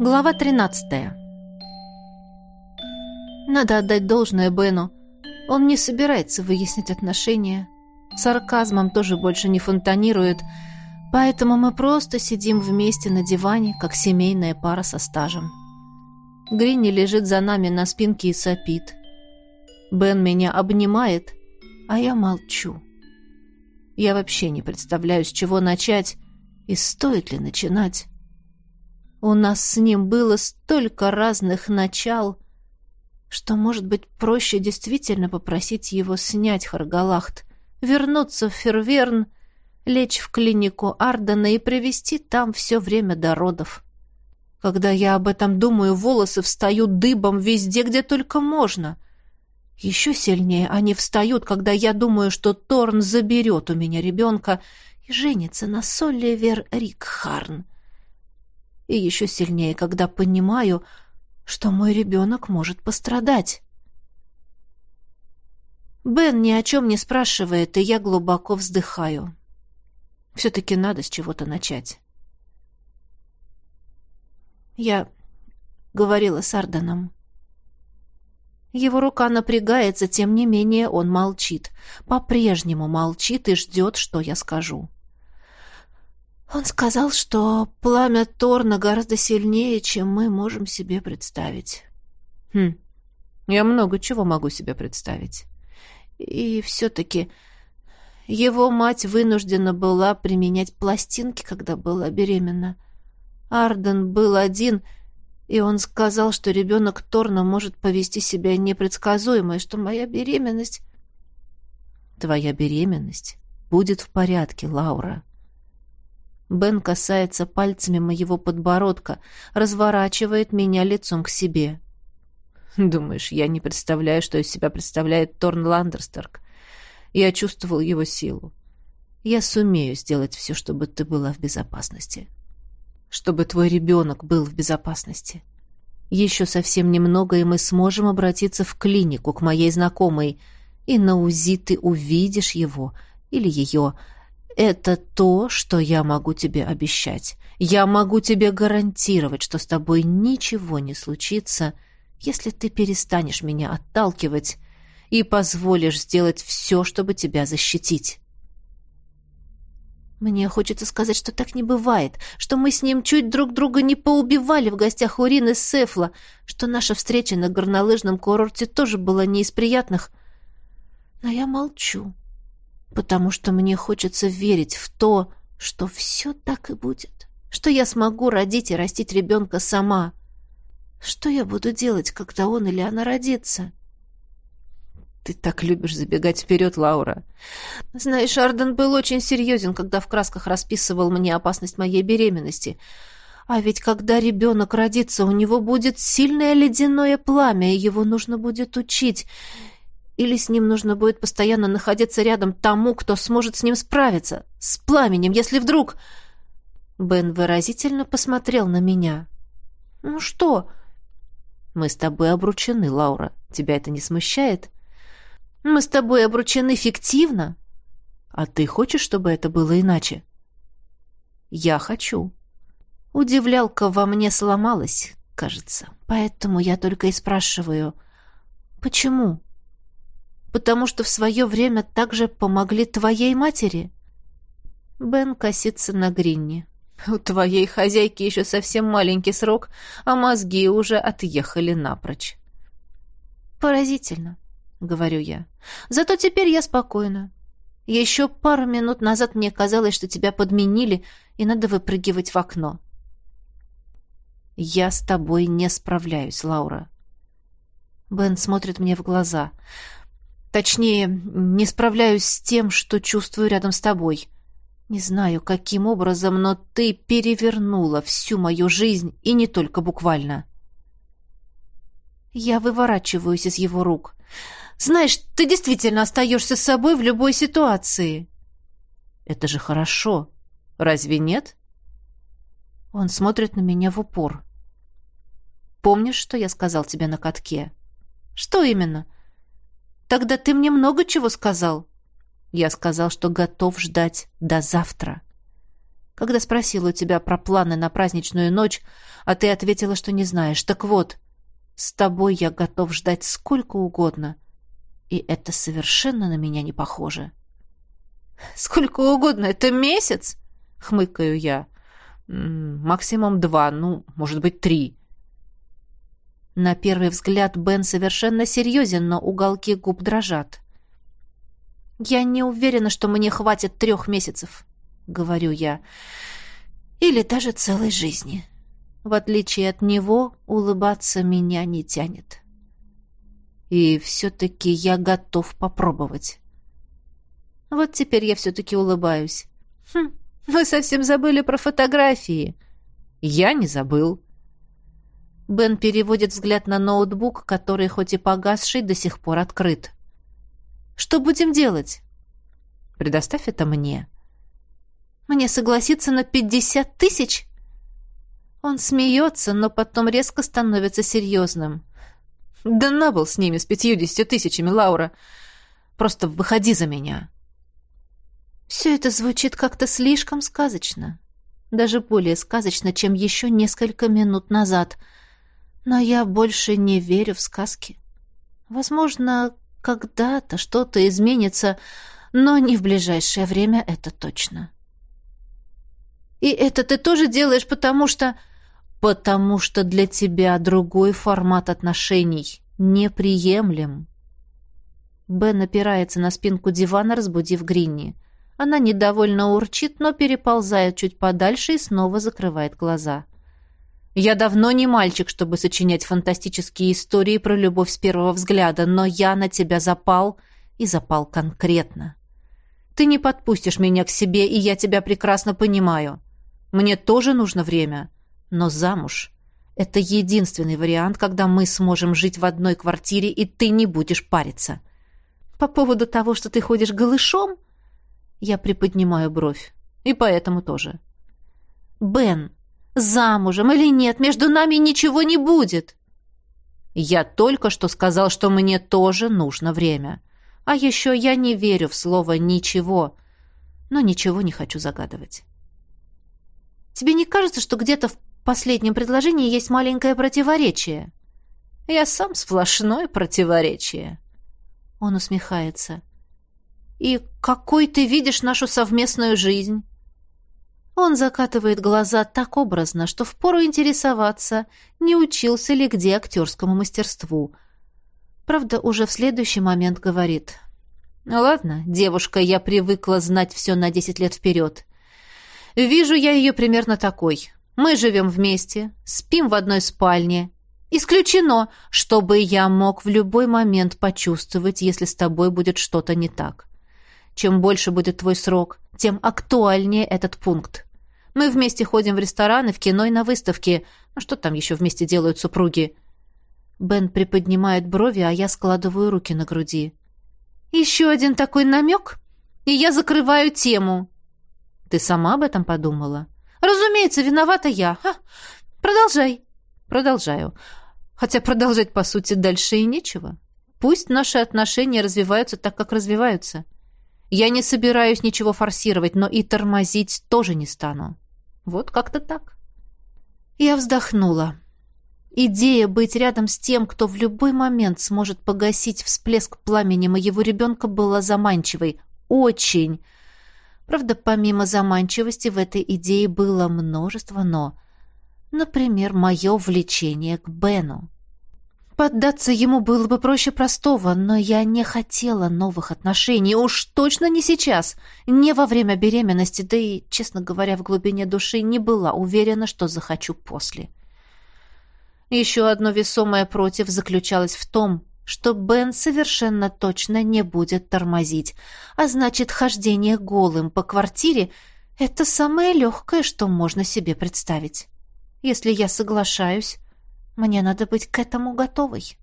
Глава 13. Надо отдать должное Бену. Он не собирается выяснить отношения. Сарказмом тоже больше не фонтанирует, поэтому мы просто сидим вместе на диване, как семейная пара со стажем. Гринни лежит за нами на спинке и сопит. Бен меня обнимает, а я молчу. Я вообще не представляю, с чего начать и стоит ли начинать. У нас с ним было столько разных начал, что, может быть, проще действительно попросить его снять Харгалахт, вернуться в Ферверн, лечь в клинику Ардена и провести там все время до родов. Когда я об этом думаю, волосы встают дыбом везде, где только можно. Еще сильнее они встают, когда я думаю, что Торн заберет у меня ребенка и женится на Солливер Рикхарн и еще сильнее, когда понимаю, что мой ребенок может пострадать. Бен ни о чем не спрашивает, и я глубоко вздыхаю. Все-таки надо с чего-то начать. Я говорила с Арданом. Его рука напрягается, тем не менее он молчит. По-прежнему молчит и ждет, что я скажу. Он сказал, что пламя Торна гораздо сильнее, чем мы можем себе представить. Хм, я много чего могу себе представить. И все-таки его мать вынуждена была применять пластинки, когда была беременна. Арден был один, и он сказал, что ребенок Торна может повести себя непредсказуемо, и что моя беременность... Твоя беременность будет в порядке, Лаура. Бен касается пальцами моего подбородка, разворачивает меня лицом к себе. Думаешь, я не представляю, что из себя представляет Торн Ландерстерк? Я чувствовал его силу. Я сумею сделать все, чтобы ты была в безопасности. Чтобы твой ребенок был в безопасности. Еще совсем немного, и мы сможем обратиться в клинику к моей знакомой, и на УЗИ ты увидишь его или ее, это то, что я могу тебе обещать. Я могу тебе гарантировать, что с тобой ничего не случится, если ты перестанешь меня отталкивать и позволишь сделать все, чтобы тебя защитить. Мне хочется сказать, что так не бывает, что мы с ним чуть друг друга не поубивали в гостях у Рины Сефла, что наша встреча на горнолыжном курорте тоже была не из приятных. Но я молчу потому что мне хочется верить в то, что все так и будет, что я смогу родить и растить ребенка сама. Что я буду делать, когда он или она родится? Ты так любишь забегать вперед, Лаура. Знаешь, Арден был очень серьезен, когда в красках расписывал мне опасность моей беременности. А ведь когда ребенок родится, у него будет сильное ледяное пламя, и его нужно будет учить. Или с ним нужно будет постоянно находиться рядом тому, кто сможет с ним справиться, с пламенем, если вдруг... Бен выразительно посмотрел на меня. «Ну что?» «Мы с тобой обручены, Лаура. Тебя это не смущает?» «Мы с тобой обручены фиктивно?» «А ты хочешь, чтобы это было иначе?» «Я хочу». Удивлялка во мне сломалась, кажется. Поэтому я только и спрашиваю, «Почему?» Потому что в свое время также помогли твоей матери?» Бен косится на Гринни. «У твоей хозяйки еще совсем маленький срок, а мозги уже отъехали напрочь». «Поразительно», — говорю я. «Зато теперь я спокойна. Еще пару минут назад мне казалось, что тебя подменили, и надо выпрыгивать в окно». «Я с тобой не справляюсь, Лаура». Бен смотрит мне в глаза. Точнее, не справляюсь с тем, что чувствую рядом с тобой. Не знаю, каким образом, но ты перевернула всю мою жизнь, и не только буквально. Я выворачиваюсь из его рук. Знаешь, ты действительно остаешься с собой в любой ситуации. Это же хорошо. Разве нет? Он смотрит на меня в упор. Помнишь, что я сказал тебе на катке? Что именно? — Тогда ты мне много чего сказал. Я сказал, что готов ждать до завтра. Когда спросила у тебя про планы на праздничную ночь, а ты ответила, что не знаешь. Так вот, с тобой я готов ждать сколько угодно. И это совершенно на меня не похоже. Сколько угодно, это месяц? Хмыкаю я. Максимум два, ну, может быть, три. На первый взгляд Бен совершенно серьезен, но уголки губ дрожат. «Я не уверена, что мне хватит трех месяцев», — говорю я. «Или даже целой жизни. В отличие от него, улыбаться меня не тянет. И все-таки я готов попробовать». Вот теперь я все-таки улыбаюсь. «Хм, вы совсем забыли про фотографии». «Я не забыл», Бен переводит взгляд на ноутбук, который, хоть и погасший, до сих пор открыт. «Что будем делать?» «Предоставь это мне». «Мне согласиться на пятьдесят тысяч?» Он смеется, но потом резко становится серьезным. «Да на был с ними, с пятьюдесятью тысячами, Лаура. Просто выходи за меня». Все это звучит как-то слишком сказочно. Даже более сказочно, чем еще несколько минут назад — но я больше не верю в сказки. Возможно, когда-то что-то изменится, но не в ближайшее время это точно. И это ты тоже делаешь, потому что... Потому что для тебя другой формат отношений неприемлем. Бен опирается на спинку дивана, разбудив Гринни. Она недовольно урчит, но переползает чуть подальше и снова закрывает глаза. — я давно не мальчик, чтобы сочинять фантастические истории про любовь с первого взгляда, но я на тебя запал и запал конкретно. Ты не подпустишь меня к себе, и я тебя прекрасно понимаю. Мне тоже нужно время, но замуж — это единственный вариант, когда мы сможем жить в одной квартире, и ты не будешь париться. По поводу того, что ты ходишь голышом, я приподнимаю бровь. И поэтому тоже. Бен, Замужем или нет, между нами ничего не будет. Я только что сказал, что мне тоже нужно время. А еще я не верю в слово «ничего», но ничего не хочу загадывать. Тебе не кажется, что где-то в последнем предложении есть маленькое противоречие? Я сам сплошное противоречие. Он усмехается. И какой ты видишь нашу совместную жизнь? Он закатывает глаза так образно, что впору интересоваться, не учился ли где актерскому мастерству. Правда, уже в следующий момент говорит. «Ну ладно, девушка, я привыкла знать все на десять лет вперед. Вижу я ее примерно такой. Мы живем вместе, спим в одной спальне. Исключено, чтобы я мог в любой момент почувствовать, если с тобой будет что-то не так. Чем больше будет твой срок, тем актуальнее этот пункт. Мы вместе ходим в рестораны, в кино и на выставки. Ну что там еще вместе делают супруги? Бен приподнимает брови, а я складываю руки на груди. Еще один такой намек, и я закрываю тему. Ты сама об этом подумала? Разумеется, виновата я. Ха, продолжай. Продолжаю. Хотя продолжать, по сути, дальше и нечего. Пусть наши отношения развиваются так, как развиваются. Я не собираюсь ничего форсировать, но и тормозить тоже не стану. Вот как-то так. Я вздохнула. Идея быть рядом с тем, кто в любой момент сможет погасить всплеск пламени моего ребенка, была заманчивой. Очень. Правда, помимо заманчивости в этой идее было множество «но». Например, мое влечение к Бену. Поддаться ему было бы проще простого, но я не хотела новых отношений, уж точно не сейчас, не во время беременности, да и, честно говоря, в глубине души не была уверена, что захочу после. Еще одно весомое против заключалось в том, что Бен совершенно точно не будет тормозить, а значит, хождение голым по квартире — это самое легкое, что можно себе представить. Если я соглашаюсь, мне надо быть к этому готовой.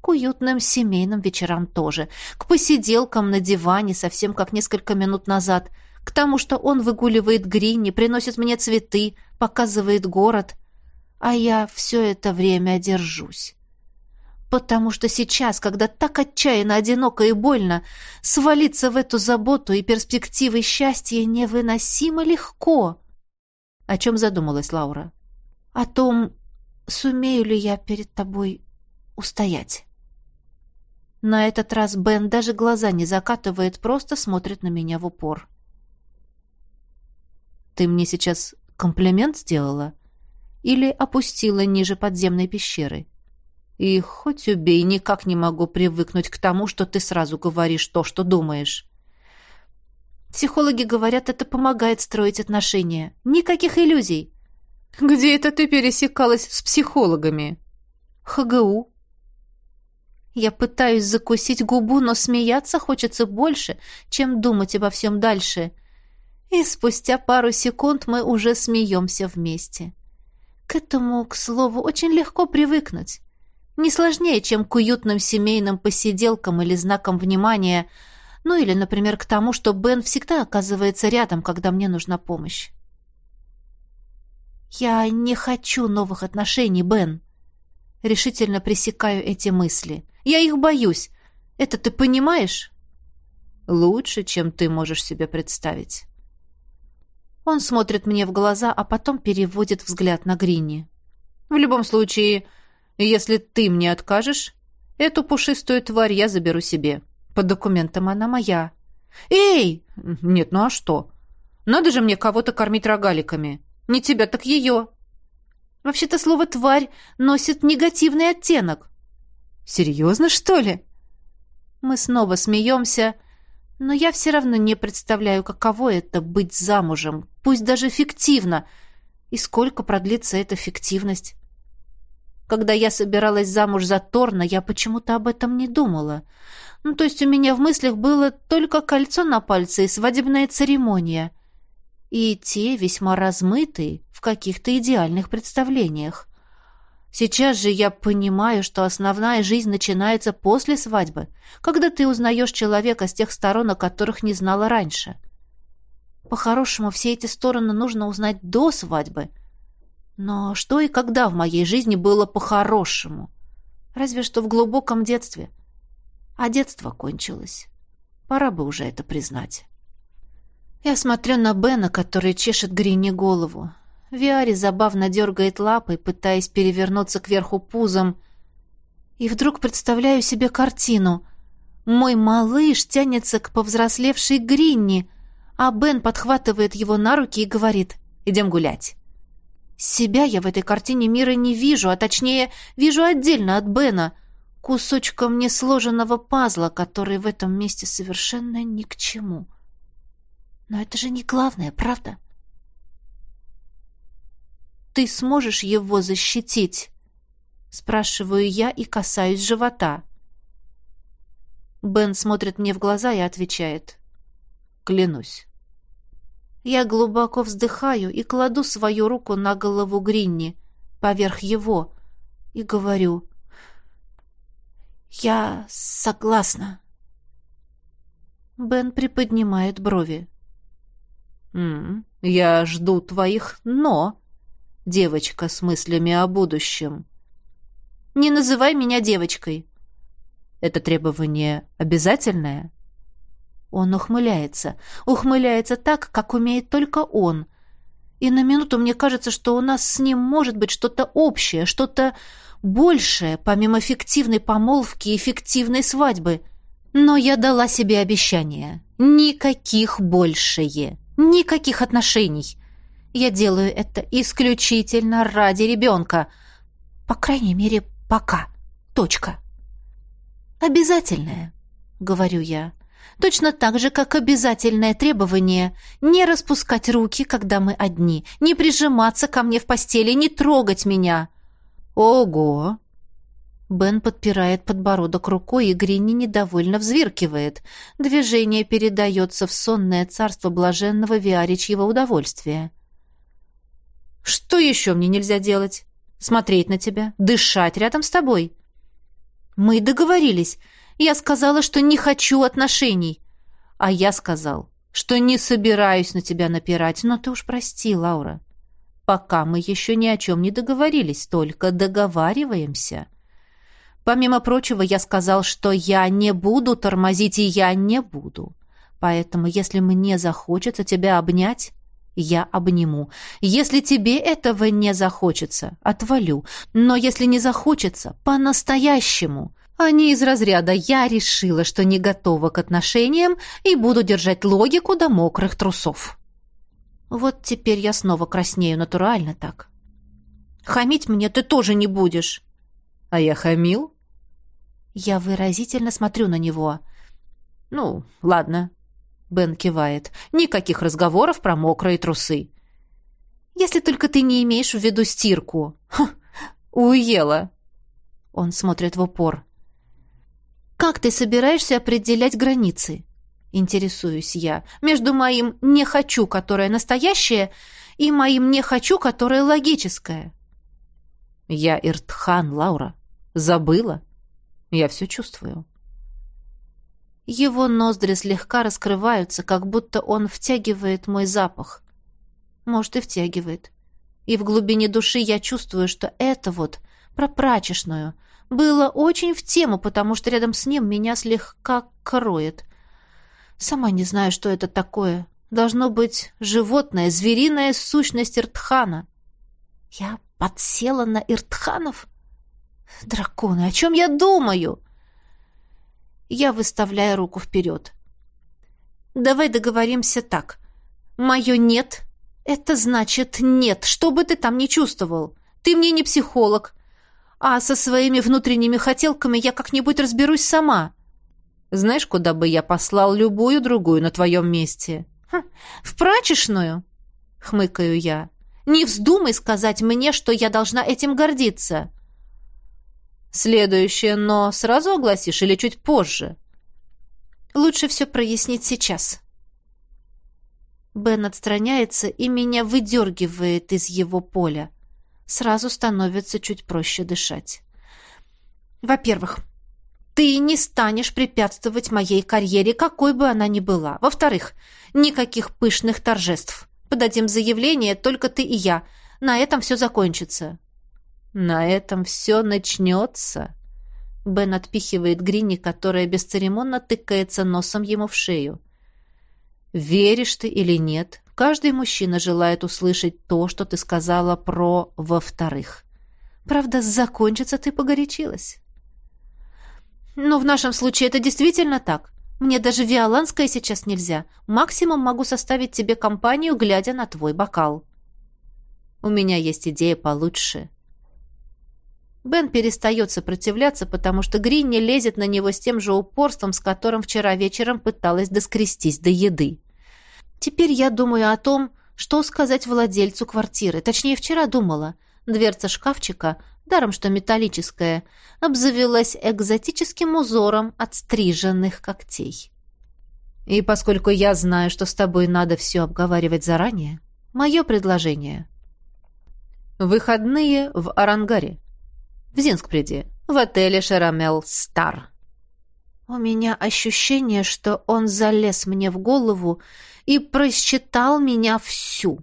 К уютным семейным вечерам тоже, к посиделкам на диване, совсем как несколько минут назад, к тому, что он выгуливает Гринни, приносит мне цветы, показывает город, а я все это время держусь. Потому что сейчас, когда так отчаянно, одиноко и больно, свалиться в эту заботу и перспективы счастья невыносимо легко — О чем задумалась Лаура? О том, сумею ли я перед тобой устоять. На этот раз Бен даже глаза не закатывает, просто смотрит на меня в упор. «Ты мне сейчас комплимент сделала? Или опустила ниже подземной пещеры?» И хоть убей, никак не могу привыкнуть к тому, что ты сразу говоришь то, что думаешь. Психологи говорят, это помогает строить отношения. Никаких иллюзий. Где это ты пересекалась с психологами? ХГУ. Я пытаюсь закусить губу, но смеяться хочется больше, чем думать обо всем дальше. И спустя пару секунд мы уже смеемся вместе. К этому, к слову, очень легко привыкнуть. Не сложнее, чем к уютным семейным посиделкам или знакам внимания, ну или, например, к тому, что Бен всегда оказывается рядом, когда мне нужна помощь. «Я не хочу новых отношений, Бен». Решительно пресекаю эти мысли. «Я их боюсь. Это ты понимаешь?» «Лучше, чем ты можешь себе представить». Он смотрит мне в глаза, а потом переводит взгляд на Гринни. «В любом случае, если ты мне откажешь, эту пушистую тварь я заберу себе. По документам она моя». «Эй! Нет, ну а что? Надо же мне кого-то кормить рогаликами. Не тебя, так ее. Вообще-то слово «тварь» носит негативный оттенок. Серьезно, что ли? Мы снова смеемся, но я все равно не представляю, каково это быть замужем, пусть даже фиктивно, и сколько продлится эта фиктивность. Когда я собиралась замуж за Торна, я почему-то об этом не думала. Ну, то есть у меня в мыслях было только кольцо на пальце и свадебная церемония и те весьма размытые в каких-то идеальных представлениях. Сейчас же я понимаю, что основная жизнь начинается после свадьбы, когда ты узнаешь человека с тех сторон, о которых не знала раньше. По-хорошему, все эти стороны нужно узнать до свадьбы. Но что и когда в моей жизни было по-хорошему? Разве что в глубоком детстве. А детство кончилось. Пора бы уже это признать. Я смотрю на Бена, который чешет Грини голову. Виари забавно дергает лапой, пытаясь перевернуться кверху пузом. И вдруг представляю себе картину. Мой малыш тянется к повзрослевшей Гринни, а Бен подхватывает его на руки и говорит «Идем гулять». Себя я в этой картине мира не вижу, а точнее, вижу отдельно от Бена, кусочком несложенного пазла, который в этом месте совершенно ни к чему. — но это же не главное, правда? Ты сможешь его защитить? Спрашиваю я и касаюсь живота. Бен смотрит мне в глаза и отвечает. Клянусь. Я глубоко вздыхаю и кладу свою руку на голову Гринни, поверх его, и говорю. «Я согласна». Бен приподнимает брови. «М «Я жду твоих «но», девочка с мыслями о будущем». «Не называй меня девочкой». «Это требование обязательное?» Он ухмыляется. Ухмыляется так, как умеет только он. И на минуту мне кажется, что у нас с ним может быть что-то общее, что-то большее, помимо фиктивной помолвки и фиктивной свадьбы. Но я дала себе обещание. Никаких большее. Никаких отношений. Я делаю это исключительно ради ребенка. По крайней мере, пока. Точка. Обязательное, говорю я. Точно так же, как обязательное требование не распускать руки, когда мы одни, не прижиматься ко мне в постели, не трогать меня. Ого! Бен подпирает подбородок рукой, и Гринни недовольно взвиркивает. Движение передается в сонное царство блаженного виаричьего удовольствия. «Что еще мне нельзя делать? Смотреть на тебя? Дышать рядом с тобой?» «Мы договорились. Я сказала, что не хочу отношений. А я сказал, что не собираюсь на тебя напирать. Но ты уж прости, Лаура. Пока мы еще ни о чем не договорились, только договариваемся». Помимо прочего, я сказал, что я не буду тормозить, и я не буду. Поэтому, если мне захочется тебя обнять, я обниму. Если тебе этого не захочется, отвалю. Но если не захочется, по-настоящему. А не из разряда «я решила, что не готова к отношениям и буду держать логику до мокрых трусов». Вот теперь я снова краснею натурально так. Хамить мне ты тоже не будешь. А я хамил? Я выразительно смотрю на него. Ну, ладно. Бен кивает. Никаких разговоров про мокрые трусы. Если только ты не имеешь в виду стирку. Ха, уела. Он смотрит в упор. Как ты собираешься определять границы? Интересуюсь я. Между моим «не хочу», которое настоящее, и моим «не хочу», которое логическое. Я Иртхан, Лаура. Забыла? Я все чувствую. Его ноздри слегка раскрываются, как будто он втягивает мой запах. Может, и втягивает. И в глубине души я чувствую, что это вот, про прачечную, было очень в тему, потому что рядом с ним меня слегка кроет. Сама не знаю, что это такое. Должно быть животное, звериная сущность Иртхана. Я подсела на Иртханов? Драконы, о чем я думаю? Я выставляю руку вперед. Давай договоримся так. Мое «нет» — это значит «нет», что бы ты там ни чувствовал. Ты мне не психолог, а со своими внутренними хотелками я как-нибудь разберусь сама. Знаешь, куда бы я послал любую другую на твоем месте? Хм, в прачечную, хмыкаю я. Не вздумай сказать мне, что я должна этим гордиться. Следующее «но» сразу огласишь или чуть позже? Лучше все прояснить сейчас. Бен отстраняется и меня выдергивает из его поля. Сразу становится чуть проще дышать. Во-первых, ты не станешь препятствовать моей карьере, какой бы она ни была. Во-вторых, никаких пышных торжеств. Подадим заявление только ты и я. На этом все закончится». «На этом все начнется». Бен отпихивает Грини, которая бесцеремонно тыкается носом ему в шею. «Веришь ты или нет, каждый мужчина желает услышать то, что ты сказала про «во-вторых». Правда, закончится ты погорячилась». «Ну, в нашем случае это действительно так. Мне даже виоланское сейчас нельзя. Максимум могу составить тебе компанию, глядя на твой бокал. У меня есть идея получше. Бен перестает сопротивляться, потому что Гринни лезет на него с тем же упорством, с которым вчера вечером пыталась доскрестись до еды. Теперь я думаю о том, что сказать владельцу квартиры. Точнее, вчера думала. Дверца шкафчика даром что металлическая, обзавелась экзотическим узором от стриженных когтей. И поскольку я знаю, что с тобой надо все обговаривать заранее, мое предложение. Выходные в Арангаре. В Зинскпреде, в отеле «Шарамел Стар». У меня ощущение, что он залез мне в голову и просчитал меня всю.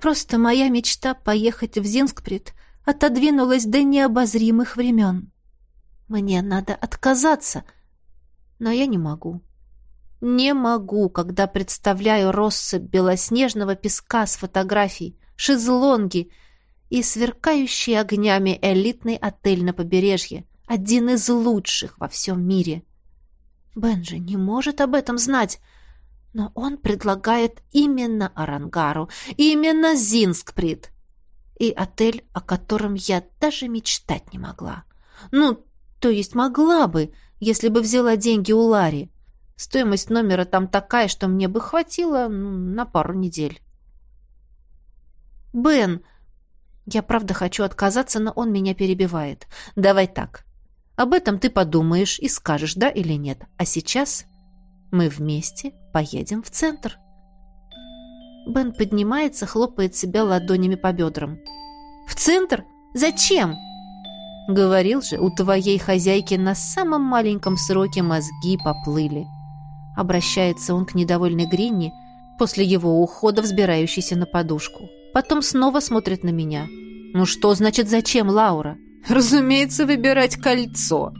Просто моя мечта поехать в Зинскпред — отодвинулась до необозримых времен. Мне надо отказаться, но я не могу. Не могу, когда представляю россыпь белоснежного песка с фотографий, шезлонги и сверкающий огнями элитный отель на побережье, один из лучших во всем мире. Бенджи не может об этом знать, но он предлагает именно Арангару, именно Зинскприт и отель, о котором я даже мечтать не могла. Ну, то есть могла бы, если бы взяла деньги у Лари. Стоимость номера там такая, что мне бы хватило ну, на пару недель. «Бен!» Я правда хочу отказаться, но он меня перебивает. «Давай так. Об этом ты подумаешь и скажешь, да или нет. А сейчас мы вместе поедем в центр». Бен поднимается, хлопает себя ладонями по бедрам. «В центр? Зачем?» «Говорил же, у твоей хозяйки на самом маленьком сроке мозги поплыли». Обращается он к недовольной Гринни, после его ухода взбирающейся на подушку. Потом снова смотрит на меня. «Ну что значит зачем, Лаура?» «Разумеется, выбирать кольцо»,